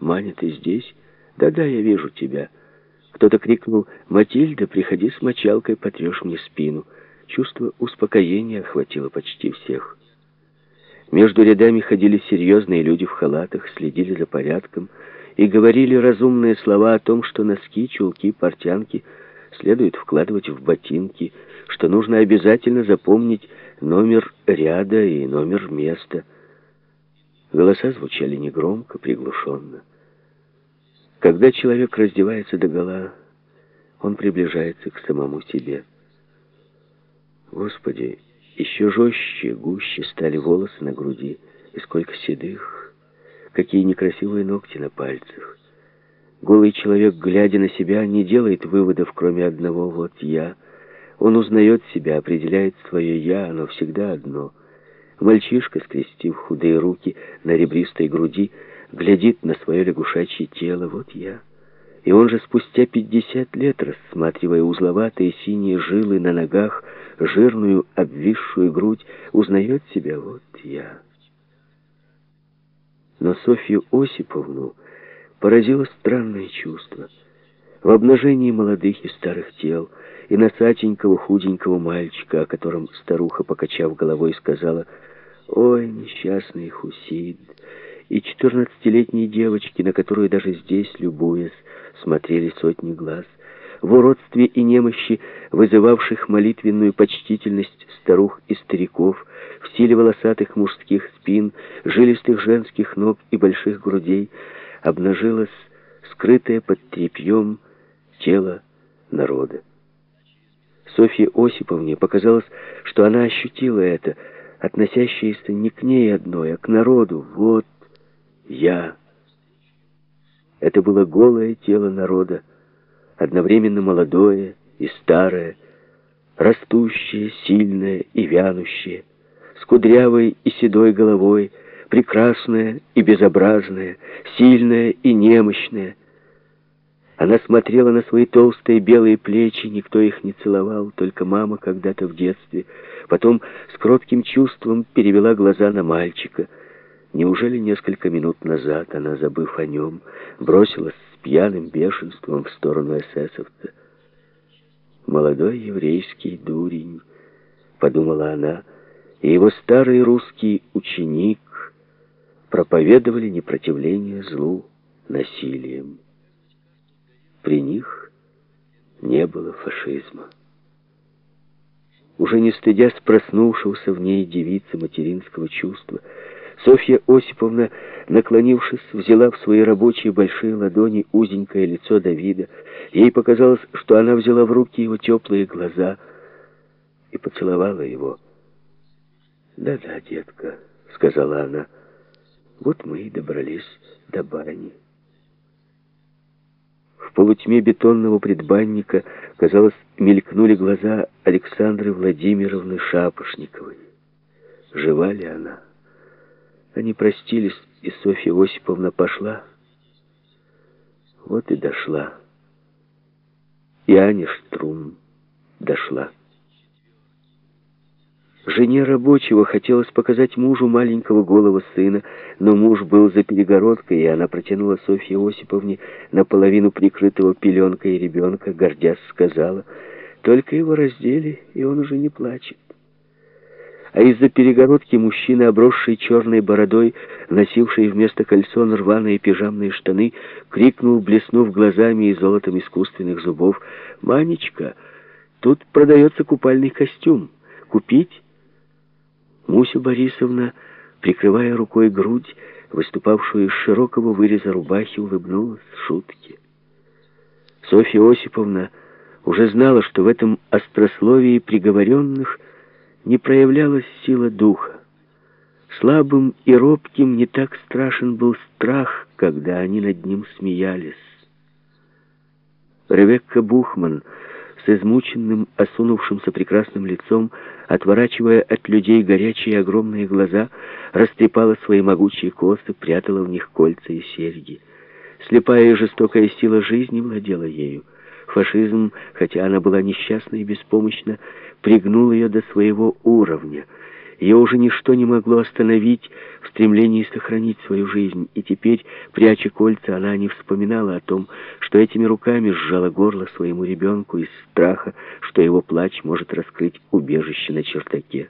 «Маня, ты здесь?» «Да-да, я вижу тебя». Кто-то крикнул «Матильда, приходи с мочалкой, потрешь мне спину». Чувство успокоения охватило почти всех. Между рядами ходили серьезные люди в халатах, следили за порядком и говорили разумные слова о том, что носки, чулки, портянки следует вкладывать в ботинки, что нужно обязательно запомнить номер ряда и номер места. Голоса звучали негромко, приглушенно. Когда человек раздевается догола, он приближается к самому себе. Господи, еще жестче, гуще стали волосы на груди, и сколько седых, какие некрасивые ногти на пальцах. Голый человек, глядя на себя, не делает выводов, кроме одного «вот я». Он узнает себя, определяет свое «я», оно всегда одно. Мальчишка, скрестив худые руки на ребристой груди, глядит на свое лягушачье тело «вот я». И он же спустя пятьдесят лет, рассматривая узловатые синие жилы на ногах, жирную обвисшую грудь, узнает себя «вот я». Но Софью Осиповну поразило странное чувство. В обнажении молодых и старых тел, и носатенького худенького мальчика, о котором старуха, покачав головой, сказала «Ой, несчастный Хусид!» и четырнадцатилетней девочки, на которую даже здесь, любуясь, смотрели сотни глаз, в уродстве и немощи, вызывавших молитвенную почтительность старух и стариков, в силе волосатых мужских спин, жилистых женских ног и больших грудей, обнажилось скрытое под тряпьем тело народа. Софье Осиповне показалось, что она ощутила это, относящееся не к ней одной, а к народу. Вот я. Это было голое тело народа, одновременно молодое и старое, растущее, сильное и вянущее, с кудрявой и седой головой, прекрасное и безобразное, сильное и немощное. Она смотрела на свои толстые белые плечи, никто их не целовал, только мама когда-то в детстве. Потом с кротким чувством перевела глаза на мальчика — Неужели несколько минут назад она, забыв о нем, бросилась с пьяным бешенством в сторону эсэсовца? «Молодой еврейский дурень», — подумала она, и его старый русский ученик проповедовали непротивление злу насилием. При них не было фашизма. Уже не стыдясь проснувшегося в ней девицы материнского чувства, Софья Осиповна, наклонившись, взяла в свои рабочие большие ладони узенькое лицо Давида. Ей показалось, что она взяла в руки его теплые глаза и поцеловала его. «Да-да, детка», — сказала она, — «вот мы и добрались до бани». В полутьме бетонного предбанника, казалось, мелькнули глаза Александры Владимировны Шапошниковой. Жива ли она? Они простились, и Софья Осиповна пошла. Вот и дошла. И Аня Штрум дошла. Жене рабочего хотелось показать мужу маленького голого сына, но муж был за перегородкой, и она протянула Софье Осиповне наполовину прикрытого пеленкой ребенка, гордясь сказала, «Только его раздели, и он уже не плачет» а из-за перегородки мужчина, обросший черной бородой, носивший вместо кольцон рваные пижамные штаны, крикнул, блеснув глазами и золотом искусственных зубов, «Манечка, тут продается купальный костюм. Купить?» Муся Борисовна, прикрывая рукой грудь, выступавшую из широкого выреза рубахи, улыбнулась шутке. Софья Осиповна уже знала, что в этом острословии приговоренных – не проявлялась сила духа. Слабым и робким не так страшен был страх, когда они над ним смеялись. Ревекка Бухман измученным, осунувшимся прекрасным лицом, отворачивая от людей горячие огромные глаза, растрепала свои могучие косы, прятала в них кольца и серьги. Слепая и жестокая сила жизни владела ею. Фашизм, хотя она была несчастна и беспомощна, пригнул ее до своего уровня, Ее уже ничто не могло остановить в стремлении сохранить свою жизнь, и теперь, пряча кольца, она не вспоминала о том, что этими руками сжала горло своему ребенку из страха, что его плач может раскрыть убежище на чердаке.